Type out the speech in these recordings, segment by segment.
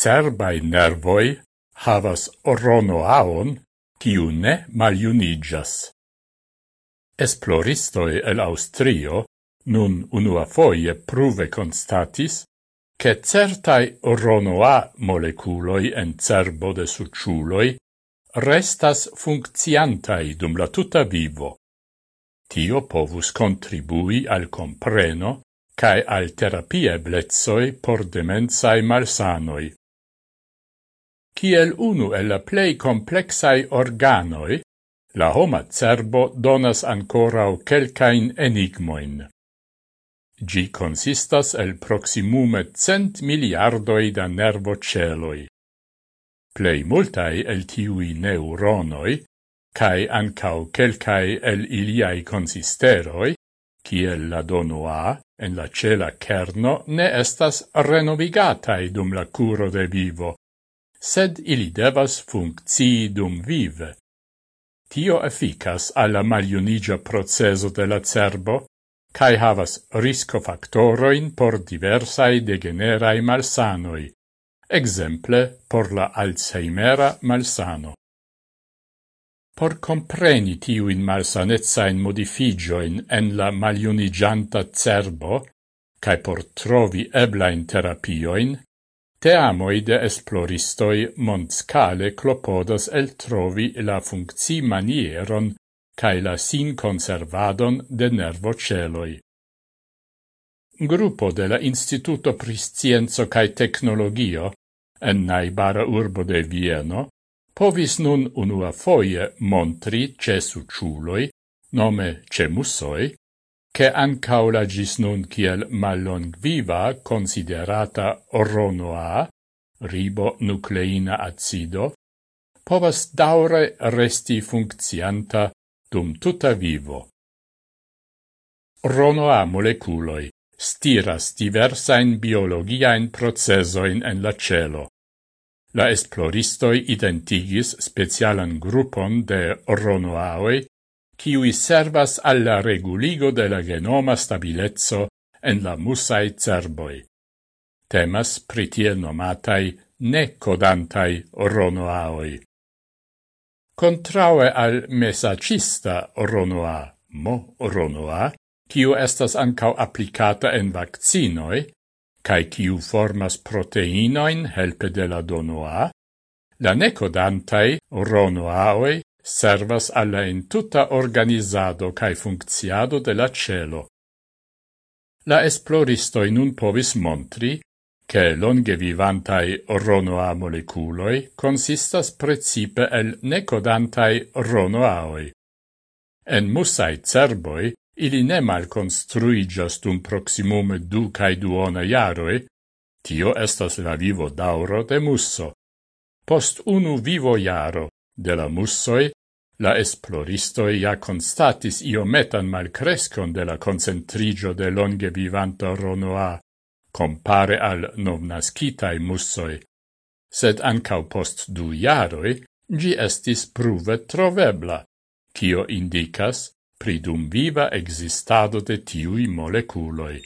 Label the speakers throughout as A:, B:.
A: cerbai nervoi havas oronoaon, kiu ne maliunigas. Esploristoi el Austrio nun unua foie pruve constatis che certai oronoa moleculoi en cerbo de suciuloi restas funcciantai dum la tuta vivo. Tio povus contribui al compreno cae al terapie blezoi por demensai malsanoi. Kiel unu el la plei complexai organoi, la homa cerbo donas ancorau quelcain enigmoin. Gi consistas el proximume cent miliardoi da nervo celoi. Plei multai el tiui neuronoi, cae ancau quelcae el iliai consisteroi, kiel la donoa en la cela kerno ne estas renovigatai dum la curo de vivo, sed ili devas funkcii dum vive. Tio efficas alla maliunigia proceso de la cerbo, cae havas riscofactoroin por diversai degenerai malsanoi, exemple por la Alzheimera malsano. Por compreni tiuin malsanezzain modifigioin en la maliunigianta cerbo, cae por trovi eblain terapioin, Te amoi de esploristoi montscale clopodas el trovi la funcci manieron cae la sin conservadon de nervo celoi. Gruppo de la Instituto Priscienzo cae Tecnologio, en naibara urbo de Vieno, povis nun unua foie montri ce suciuloi, nome cemusoi, che ancau la gis nun kiel mallong viva considerata RONOA, ribonucleina acido, povas daure resti funccianta dum tuta vivo. RONOA moleculoi stiras diversain biologiaen procesoin en la cielo. La esploristoi identigis specialan gruppon de RONOAoi kiui servas alla reguligo de la genoma stabilezzo en la musai cerboi. Temas pritiel nomatai necodantai ronoaoi. Contraue al mesacista ronoa, mo ronoa, kiu estas ancau applicata en vaccinoi, cae kiu formas proteinoin helpe de la donoa, la necodantai ronoaoi servas alla in tutta organizado cae funcciado de la cielo. La esploristoi nun povis montri che longe vivantai ronoa moleculoi consistas precipe el necodantai ronoaoi. En musai cerboi ili ne mal construigas dum proximume du cae duona iaroi, tio estas la vivo dauro de musso. Post unu vivo iaro de la mussoi, la esploristoi ja constatis iometan malcrescon de la concentrigio de longe vivanta Ronoa, compare al novnascitai mussoi, sed ancau post du jaroi gi estis pruve trovebla, cio indicas pridum viva existado de tiui moleculoi.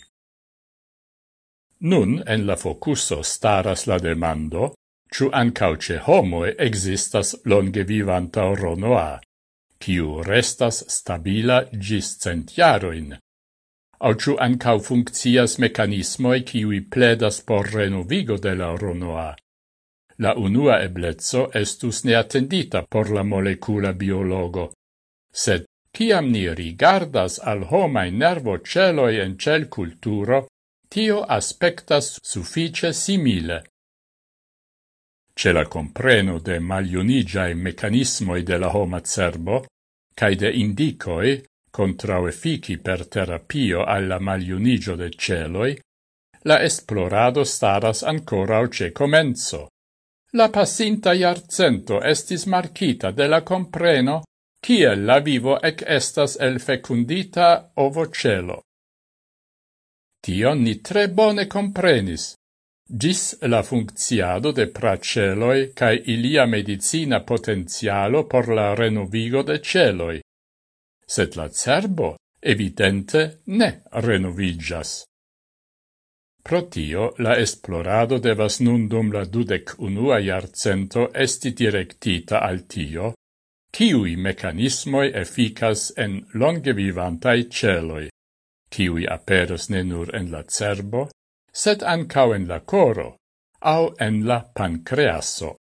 A: Nun en la focuso staras la demando, ciu ancauce homoe existas longe vivanta Ronoa, ciu restas stabila gis centiaroin, au ciu ancau funccias mecanismoi ciui pledas por renovigo de la Ronoa. La unua eblezzo estus neatendita por la molecula biologo, sed ciam ni rigardas al homai nervo celoi en cel culturo, tio aspectas suffice simile ce la compreno de maliunigiae mecanismoi de la homa cerbo, cae de indicoi contrauefici per terapio alla maliunigio de celoi, la esplorado staras ancora ce comenzo. La passinta iarcento estis marcita de la compreno ciel la vivo ec estas el fecundita ovo celo. Tion ni tre bone comprenis, Gis la funcciado de praceloi cae ilia medicina potenzialo por la renovigo de celoi. Sed la cerbo evidente ne renovigas. Pro tio la esplorado devas nun dum la dudec unua iarcento esti directita al tio, kiui mecanismoi efficas en longe vivantai celoi, kiui aperos ne nur en la cerbo, sed ancau en la coro, au en la pancreasso.